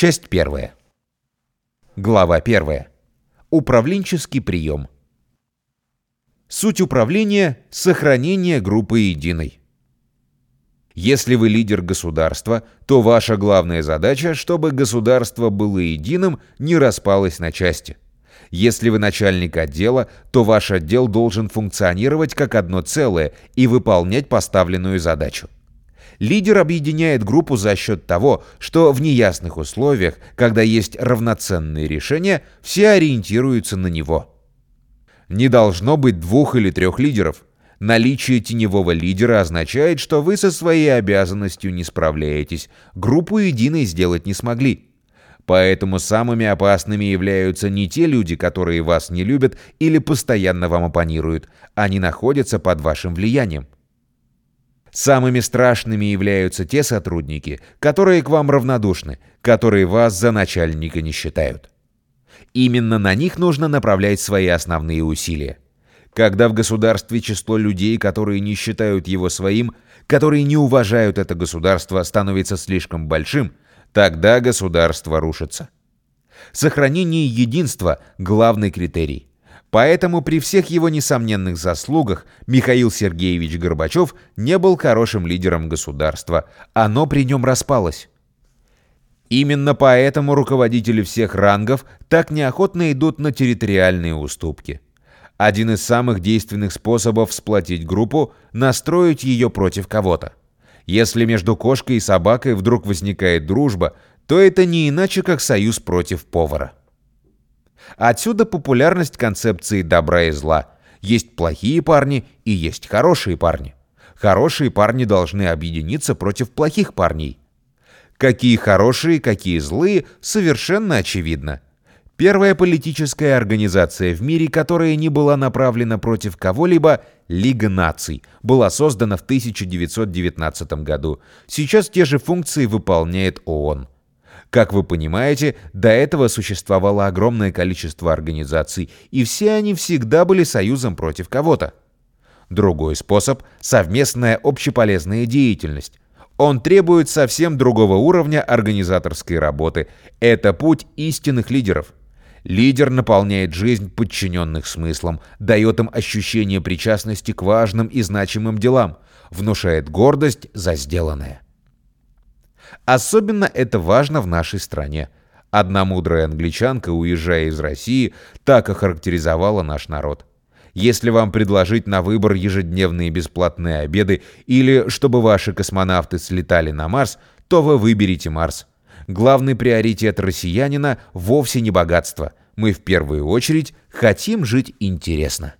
Часть первая. Глава первая. Управленческий прием. Суть управления – сохранение группы единой. Если вы лидер государства, то ваша главная задача, чтобы государство было единым, не распалось на части. Если вы начальник отдела, то ваш отдел должен функционировать как одно целое и выполнять поставленную задачу. Лидер объединяет группу за счет того, что в неясных условиях, когда есть равноценные решения, все ориентируются на него. Не должно быть двух или трех лидеров. Наличие теневого лидера означает, что вы со своей обязанностью не справляетесь, группу единой сделать не смогли. Поэтому самыми опасными являются не те люди, которые вас не любят или постоянно вам оппонируют, они находятся под вашим влиянием. Самыми страшными являются те сотрудники, которые к вам равнодушны, которые вас за начальника не считают. Именно на них нужно направлять свои основные усилия. Когда в государстве число людей, которые не считают его своим, которые не уважают это государство, становится слишком большим, тогда государство рушится. Сохранение единства – главный критерий. Поэтому при всех его несомненных заслугах Михаил Сергеевич Горбачев не был хорошим лидером государства. Оно при нем распалось. Именно поэтому руководители всех рангов так неохотно идут на территориальные уступки. Один из самых действенных способов сплотить группу – настроить ее против кого-то. Если между кошкой и собакой вдруг возникает дружба, то это не иначе, как союз против повара. Отсюда популярность концепции добра и зла. Есть плохие парни и есть хорошие парни. Хорошие парни должны объединиться против плохих парней. Какие хорошие, какие злые, совершенно очевидно. Первая политическая организация в мире, которая не была направлена против кого-либо, Лига наций, была создана в 1919 году. Сейчас те же функции выполняет ООН. Как вы понимаете, до этого существовало огромное количество организаций, и все они всегда были союзом против кого-то. Другой способ – совместная общеполезная деятельность. Он требует совсем другого уровня организаторской работы. Это путь истинных лидеров. Лидер наполняет жизнь подчиненных смыслом, дает им ощущение причастности к важным и значимым делам, внушает гордость за сделанное. Особенно это важно в нашей стране. Одна мудрая англичанка, уезжая из России, так охарактеризовала наш народ. Если вам предложить на выбор ежедневные бесплатные обеды или чтобы ваши космонавты слетали на Марс, то вы выберете Марс. Главный приоритет россиянина вовсе не богатство. Мы в первую очередь хотим жить интересно.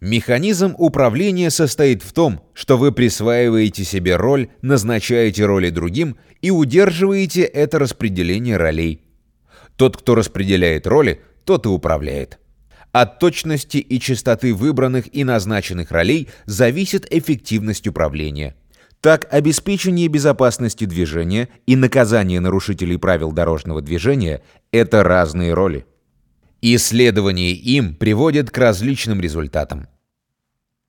Механизм управления состоит в том, что вы присваиваете себе роль, назначаете роли другим и удерживаете это распределение ролей. Тот, кто распределяет роли, тот и управляет. От точности и частоты выбранных и назначенных ролей зависит эффективность управления. Так, обеспечение безопасности движения и наказание нарушителей правил дорожного движения – это разные роли. Исследование им приводит к различным результатам.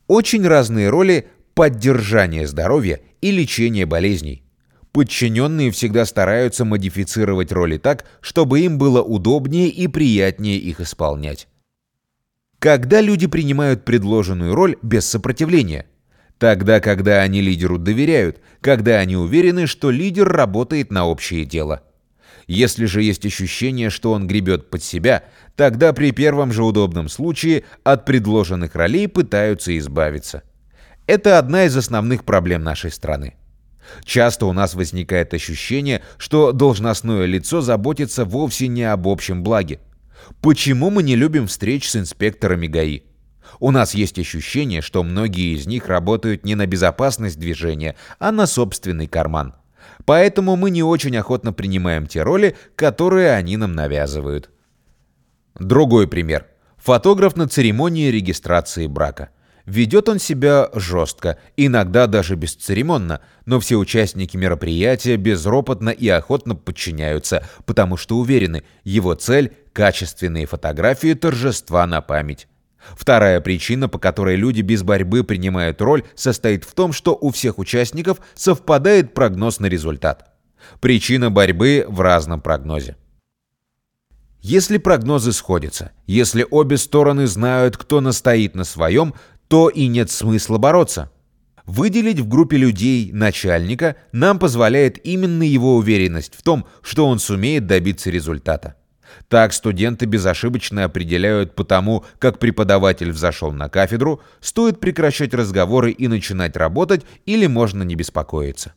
Очень разные роли поддержания здоровья и лечения болезней. Подчиненные всегда стараются модифицировать роли так, чтобы им было удобнее и приятнее их исполнять. Когда люди принимают предложенную роль без сопротивления? Тогда, когда они лидеру доверяют, когда они уверены, что лидер работает на общее дело – если же есть ощущение, что он гребет под себя, тогда при первом же удобном случае от предложенных ролей пытаются избавиться. Это одна из основных проблем нашей страны. Часто у нас возникает ощущение, что должностное лицо заботится вовсе не об общем благе. Почему мы не любим встреч с инспекторами ГАИ? У нас есть ощущение, что многие из них работают не на безопасность движения, а на собственный карман – Поэтому мы не очень охотно принимаем те роли, которые они нам навязывают. Другой пример. Фотограф на церемонии регистрации брака. Ведет он себя жестко, иногда даже бесцеремонно, но все участники мероприятия безропотно и охотно подчиняются, потому что уверены, его цель – качественные фотографии торжества на память. Вторая причина, по которой люди без борьбы принимают роль, состоит в том, что у всех участников совпадает прогноз на результат. Причина борьбы в разном прогнозе. Если прогнозы сходятся, если обе стороны знают, кто настоит на своем, то и нет смысла бороться. Выделить в группе людей начальника нам позволяет именно его уверенность в том, что он сумеет добиться результата. Так студенты безошибочно определяют по тому, как преподаватель взошел на кафедру, стоит прекращать разговоры и начинать работать или можно не беспокоиться.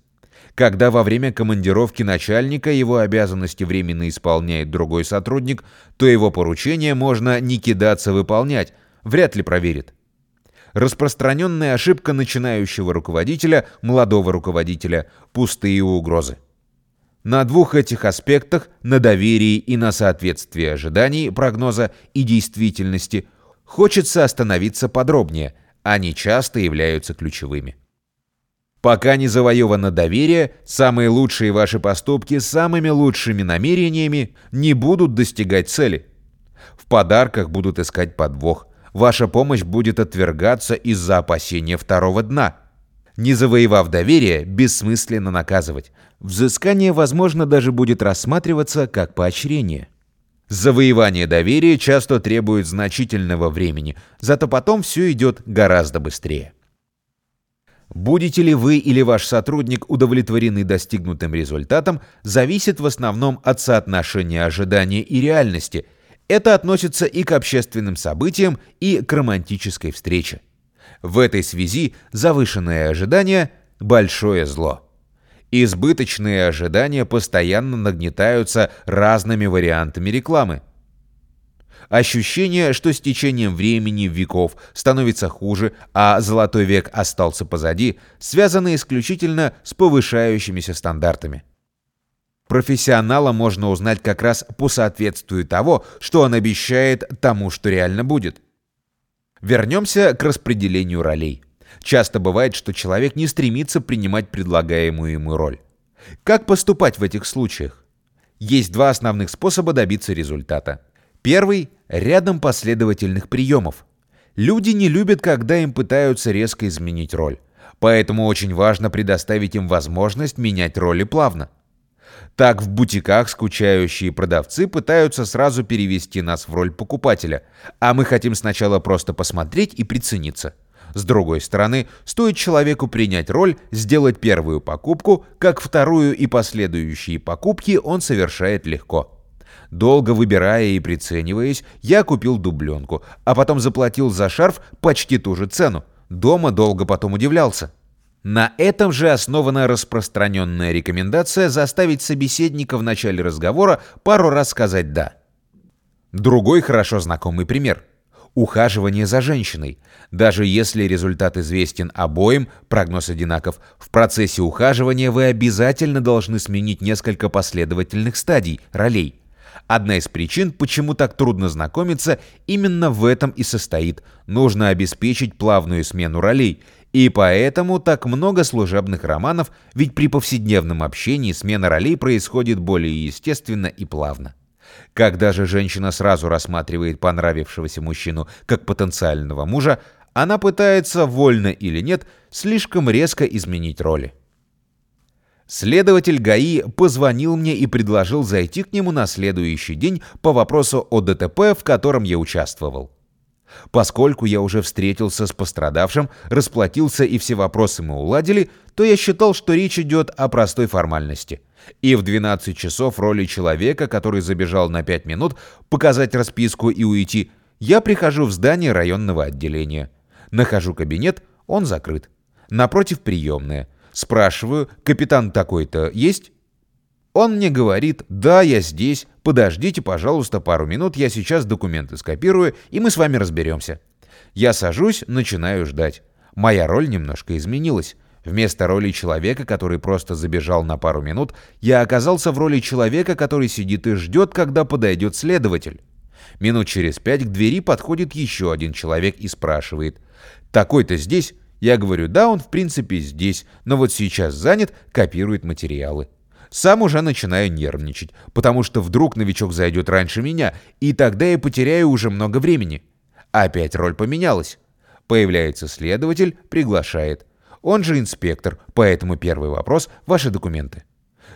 Когда во время командировки начальника его обязанности временно исполняет другой сотрудник, то его поручение можно не кидаться выполнять, вряд ли проверит. Распространенная ошибка начинающего руководителя, молодого руководителя – пустые угрозы. На двух этих аспектах, на доверии и на соответствии ожиданий, прогноза и действительности, хочется остановиться подробнее, они часто являются ключевыми. Пока не завоевано доверие, самые лучшие ваши поступки с самыми лучшими намерениями не будут достигать цели. В подарках будут искать подвох. Ваша помощь будет отвергаться из-за опасения второго дна. Не завоевав доверие, бессмысленно наказывать. Взыскание, возможно, даже будет рассматриваться как поощрение. Завоевание доверия часто требует значительного времени, зато потом все идет гораздо быстрее. Будете ли вы или ваш сотрудник удовлетворены достигнутым результатом, зависит в основном от соотношения ожидания и реальности. Это относится и к общественным событиям, и к романтической встрече. В этой связи завышенное ожидание – большое зло. Избыточные ожидания постоянно нагнетаются разными вариантами рекламы – Ощущение, что с течением времени, веков, становится хуже, а золотой век остался позади, связано исключительно с повышающимися стандартами. Профессионала можно узнать как раз по соответствию того, что он обещает тому, что реально будет. Вернемся к распределению ролей. Часто бывает, что человек не стремится принимать предлагаемую ему роль. Как поступать в этих случаях? Есть два основных способа добиться результата. Первый – рядом последовательных приемов. Люди не любят, когда им пытаются резко изменить роль. Поэтому очень важно предоставить им возможность менять роли плавно. Так в бутиках скучающие продавцы пытаются сразу перевести нас в роль покупателя, а мы хотим сначала просто посмотреть и прицениться. С другой стороны, стоит человеку принять роль, сделать первую покупку, как вторую и последующие покупки он совершает легко. Долго выбирая и прицениваясь, я купил дубленку, а потом заплатил за шарф почти ту же цену. Дома долго потом удивлялся. На этом же основана распространенная рекомендация заставить собеседника в начале разговора пару раз сказать «да». Другой хорошо знакомый пример. Ухаживание за женщиной. Даже если результат известен обоим, прогноз одинаков, в процессе ухаживания вы обязательно должны сменить несколько последовательных стадий, ролей – Одна из причин, почему так трудно знакомиться, именно в этом и состоит. Нужно обеспечить плавную смену ролей. И поэтому так много служебных романов, ведь при повседневном общении смена ролей происходит более естественно и плавно. Когда же женщина сразу рассматривает понравившегося мужчину как потенциального мужа, она пытается, вольно или нет, слишком резко изменить роли. Следователь ГАИ позвонил мне и предложил зайти к нему на следующий день по вопросу о ДТП, в котором я участвовал. Поскольку я уже встретился с пострадавшим, расплатился и все вопросы мы уладили, то я считал, что речь идет о простой формальности. И в 12 часов роли человека, который забежал на 5 минут, показать расписку и уйти, я прихожу в здание районного отделения. Нахожу кабинет, он закрыт. Напротив приемная. Спрашиваю, капитан такой-то есть? Он мне говорит, да, я здесь, подождите, пожалуйста, пару минут, я сейчас документы скопирую, и мы с вами разберемся. Я сажусь, начинаю ждать. Моя роль немножко изменилась. Вместо роли человека, который просто забежал на пару минут, я оказался в роли человека, который сидит и ждет, когда подойдет следователь. Минут через пять к двери подходит еще один человек и спрашивает, «Такой-то здесь?» Я говорю, да, он в принципе здесь, но вот сейчас занят, копирует материалы. Сам уже начинаю нервничать, потому что вдруг новичок зайдет раньше меня, и тогда я потеряю уже много времени. Опять роль поменялась. Появляется следователь, приглашает. Он же инспектор, поэтому первый вопрос – ваши документы.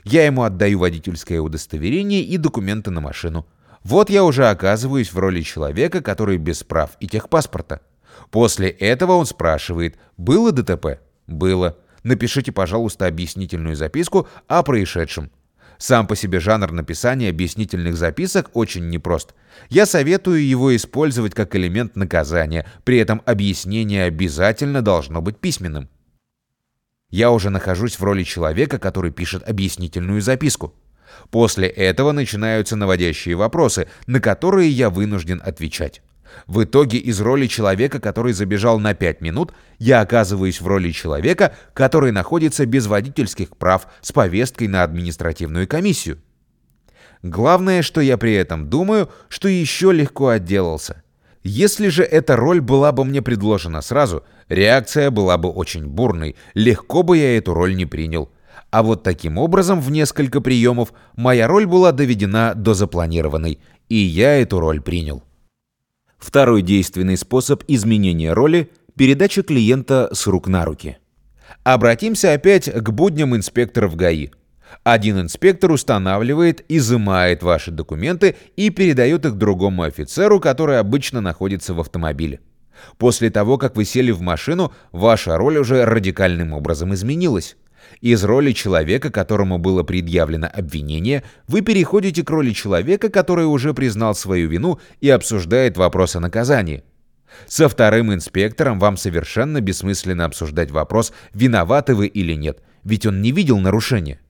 Я ему отдаю водительское удостоверение и документы на машину. Вот я уже оказываюсь в роли человека, который без прав и техпаспорта. После этого он спрашивает, было ДТП? Было. Напишите, пожалуйста, объяснительную записку о происшедшем. Сам по себе жанр написания объяснительных записок очень непрост. Я советую его использовать как элемент наказания, при этом объяснение обязательно должно быть письменным. Я уже нахожусь в роли человека, который пишет объяснительную записку. После этого начинаются наводящие вопросы, на которые я вынужден отвечать. В итоге из роли человека, который забежал на 5 минут, я оказываюсь в роли человека, который находится без водительских прав с повесткой на административную комиссию. Главное, что я при этом думаю, что еще легко отделался. Если же эта роль была бы мне предложена сразу, реакция была бы очень бурной, легко бы я эту роль не принял. А вот таким образом в несколько приемов моя роль была доведена до запланированной, и я эту роль принял. Второй действенный способ изменения роли – передача клиента с рук на руки. Обратимся опять к будням инспекторов ГАИ. Один инспектор устанавливает, изымает ваши документы и передает их другому офицеру, который обычно находится в автомобиле. После того, как вы сели в машину, ваша роль уже радикальным образом изменилась. Из роли человека, которому было предъявлено обвинение, вы переходите к роли человека, который уже признал свою вину и обсуждает вопрос о наказании. Со вторым инспектором вам совершенно бессмысленно обсуждать вопрос, виноваты вы или нет, ведь он не видел нарушения.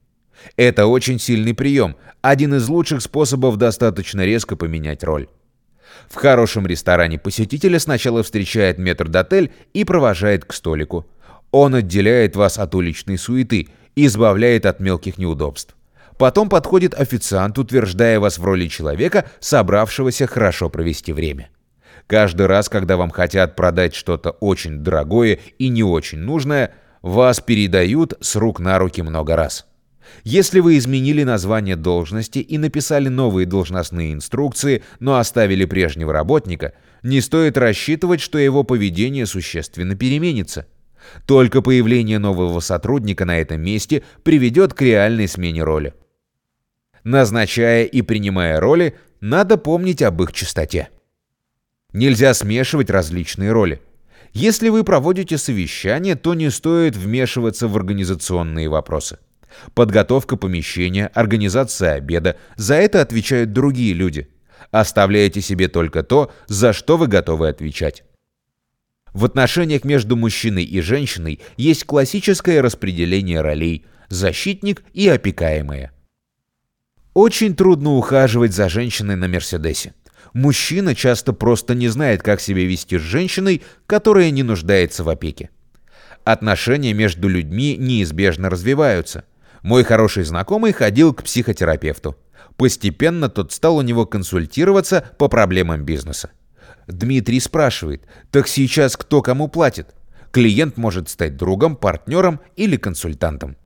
Это очень сильный прием, один из лучших способов достаточно резко поменять роль. В хорошем ресторане посетителя сначала встречает метрдотель и провожает к столику. Он отделяет вас от уличной суеты и избавляет от мелких неудобств. Потом подходит официант, утверждая вас в роли человека, собравшегося хорошо провести время. Каждый раз, когда вам хотят продать что-то очень дорогое и не очень нужное, вас передают с рук на руки много раз. Если вы изменили название должности и написали новые должностные инструкции, но оставили прежнего работника, не стоит рассчитывать, что его поведение существенно переменится. Только появление нового сотрудника на этом месте приведет к реальной смене роли. Назначая и принимая роли, надо помнить об их чистоте. Нельзя смешивать различные роли. Если вы проводите совещание, то не стоит вмешиваться в организационные вопросы. Подготовка помещения, организация обеда – за это отвечают другие люди. Оставляйте себе только то, за что вы готовы отвечать. В отношениях между мужчиной и женщиной есть классическое распределение ролей – защитник и опекаемая. Очень трудно ухаживать за женщиной на Мерседесе. Мужчина часто просто не знает, как себя вести с женщиной, которая не нуждается в опеке. Отношения между людьми неизбежно развиваются. Мой хороший знакомый ходил к психотерапевту. Постепенно тот стал у него консультироваться по проблемам бизнеса. Дмитрий спрашивает, так сейчас кто кому платит? Клиент может стать другом, партнером или консультантом.